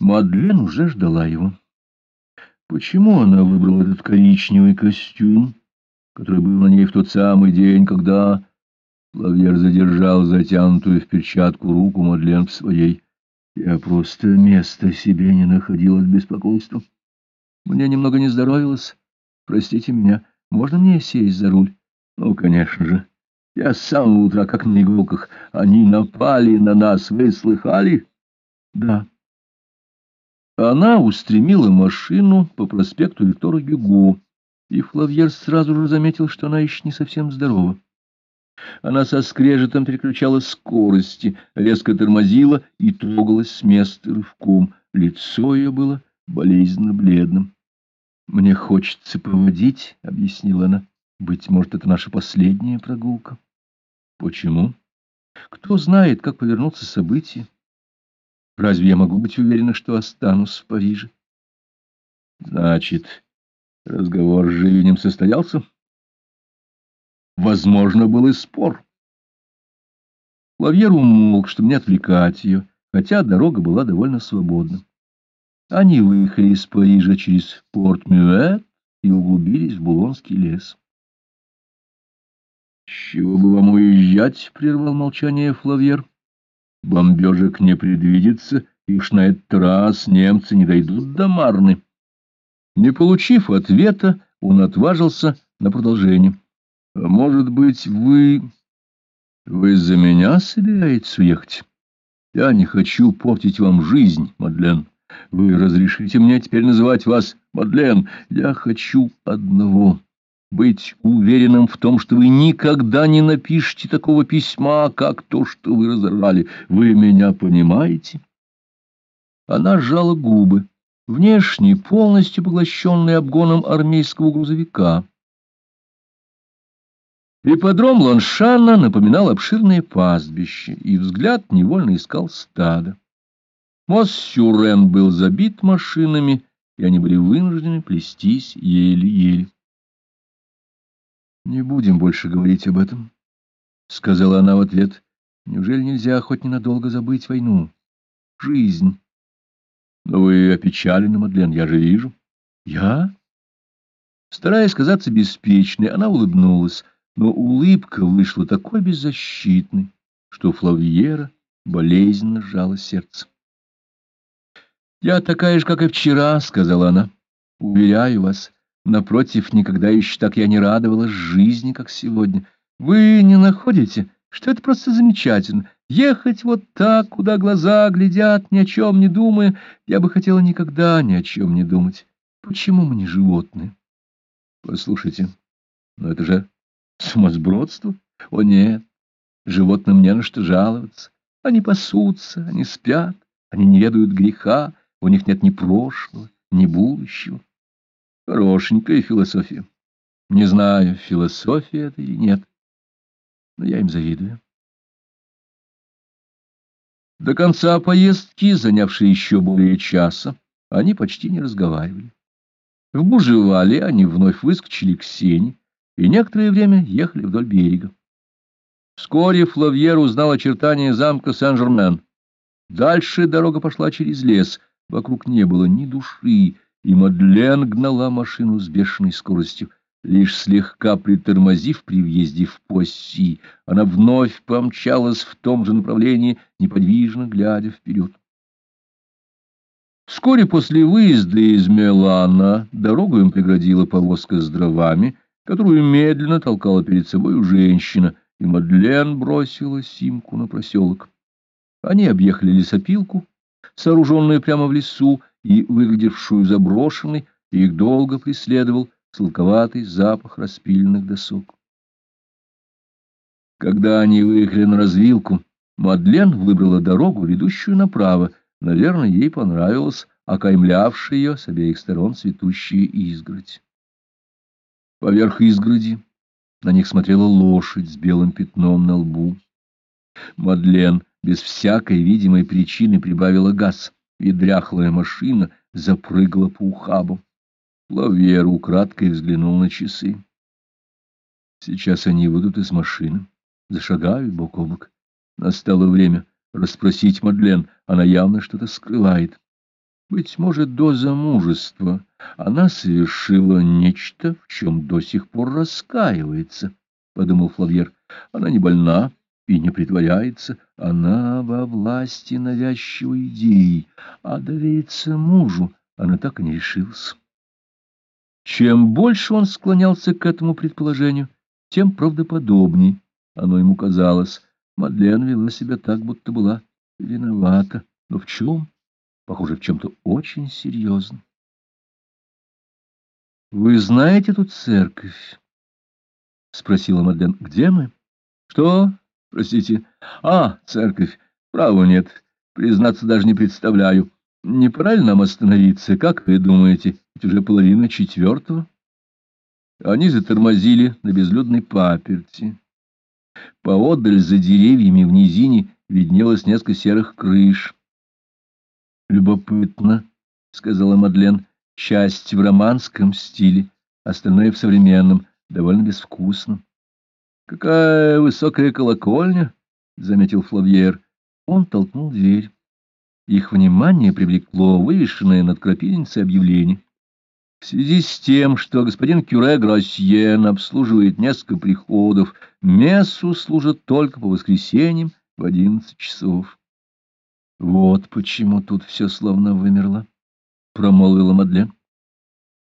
Мадлен уже ждала его. Почему она выбрала этот коричневый костюм, который был на ней в тот самый день, когда... Лавьер задержал затянутую в перчатку руку Мадлен в своей. Я просто места себе не находил от беспокойства. Мне немного не здоровилось. Простите меня, можно мне сесть за руль? Ну, конечно же. Я с самого утра как на иголках. Они напали на нас, вы слыхали? Да. Она устремила машину по проспекту Виктора Гюго, и Флавьер сразу же заметил, что она еще не совсем здорова. Она со скрежетом переключала скорости, резко тормозила и трогалась с места рывком. Лицо ее было болезненно бледным. «Мне хочется поводить», — объяснила она. «Быть может, это наша последняя прогулка». «Почему?» «Кто знает, как повернутся события. Разве я могу быть уверена, что останусь в Париже? Значит, разговор с Живинем состоялся? Возможно, был и спор. Лавьер умолк, чтобы не отвлекать ее, хотя дорога была довольно свободна. Они выехали из Парижа через Порт-Мюэт и углубились в Булонский лес. — С чего бы вам уезжать? — прервал молчание Флавьер. Бомбежек не предвидится, и уж на этот раз немцы не дойдут до Марны. Не получив ответа, он отважился на продолжение. «А может быть, вы... вы за меня собираетесь уехать? Я не хочу портить вам жизнь, Мадлен. Вы разрешите мне теперь называть вас Мадлен? Я хочу одного быть уверенным в том, что вы никогда не напишете такого письма, как то, что вы разорвали. Вы меня понимаете? Она сжала губы, внешне полностью поглощенный обгоном армейского грузовика. Ипподром Ланшана напоминал обширное пастбище, и взгляд невольно искал стадо. Мост Сюрен был забит машинами, и они были вынуждены плестись еле-еле. Не будем больше говорить об этом, — сказала она в ответ. Неужели нельзя хоть ненадолго забыть войну? Жизнь. Но вы опечалены, Мадлен, я же вижу. Я? Стараясь казаться беспечной, она улыбнулась, но улыбка вышла такой беззащитной, что Флавьера болезненно сжало сердце. «Я такая же, как и вчера», — сказала она. «Уверяю вас, Напротив, никогда еще так я не радовалась жизни, как сегодня. Вы не находите, что это просто замечательно? Ехать вот так, куда глаза глядят, ни о чем не думая. Я бы хотела никогда ни о чем не думать. Почему мы не животные? Послушайте, но это же сумасбродство. О, нет, животным не на что жаловаться. Они пасутся, они спят, они не ведают греха, у них нет ни прошлого, ни будущего. Хорошенькая философия. Не знаю, философия это или нет, но я им завидую. До конца поездки, занявшей еще более часа, они почти не разговаривали. В Бужевале они вновь выскочили к сене и некоторое время ехали вдоль берега. Вскоре Флавьер узнал очертания замка Сен-Жермен. Дальше дорога пошла через лес, вокруг не было ни души, и Мадлен гнала машину с бешеной скоростью. Лишь слегка притормозив при въезде в Посси, она вновь помчалась в том же направлении, неподвижно глядя вперед. Вскоре после выезда из Мелана дорогу им преградила повозка с дровами, которую медленно толкала перед собой женщина, и Мадлен бросила Симку на проселок. Они объехали лесопилку, сооруженную прямо в лесу, и выглядевшую заброшенной, их долго преследовал сладковатый запах распиленных досок. Когда они выехали на развилку, Мадлен выбрала дорогу, ведущую направо. Наверное, ей понравилось окаймлявшая ее с обеих сторон цветущая изгородь. Поверх изгороди на них смотрела лошадь с белым пятном на лбу. Мадлен без всякой видимой причины прибавила газ и дряхлая машина запрыгала по ухабам. Лавьер украдкой взглянул на часы. Сейчас они выйдут из машины, зашагают бок о бок. Настало время расспросить Мадлен, она явно что-то скрывает. Быть может, до замужества она совершила нечто, в чем до сих пор раскаивается, — подумал Флавьер. Она не больна и не притворяется, она во власти навязчивой идеи, а довериться мужу она так и не решилась. Чем больше он склонялся к этому предположению, тем правдоподобней оно ему казалось. Мадлен вела себя так, будто была виновата. Но в чем? Похоже, в чем-то очень серьезном. — Вы знаете эту церковь? — спросила Мадлен. — Где мы? — Что? Простите. — А, церковь. Право нет. Признаться, даже не представляю. Не пора ли нам остановиться? Как вы думаете? Ведь уже половина четвертого. Они затормозили на безлюдной паперти. Поодаль за деревьями в низине виднелось несколько серых крыш. «Любопытно», — сказала Мадлен, — «часть в романском стиле, остальное в современном, довольно безвкусно». «Какая высокая колокольня!» — заметил Флавьер. Он толкнул дверь. Их внимание привлекло вывешенное над крапивницей объявление. В связи с тем, что господин Кюре Гроссьен обслуживает несколько приходов, мессу служат только по воскресеньям в одиннадцать часов. — Вот почему тут все словно вымерло, — промолвила Мадлен.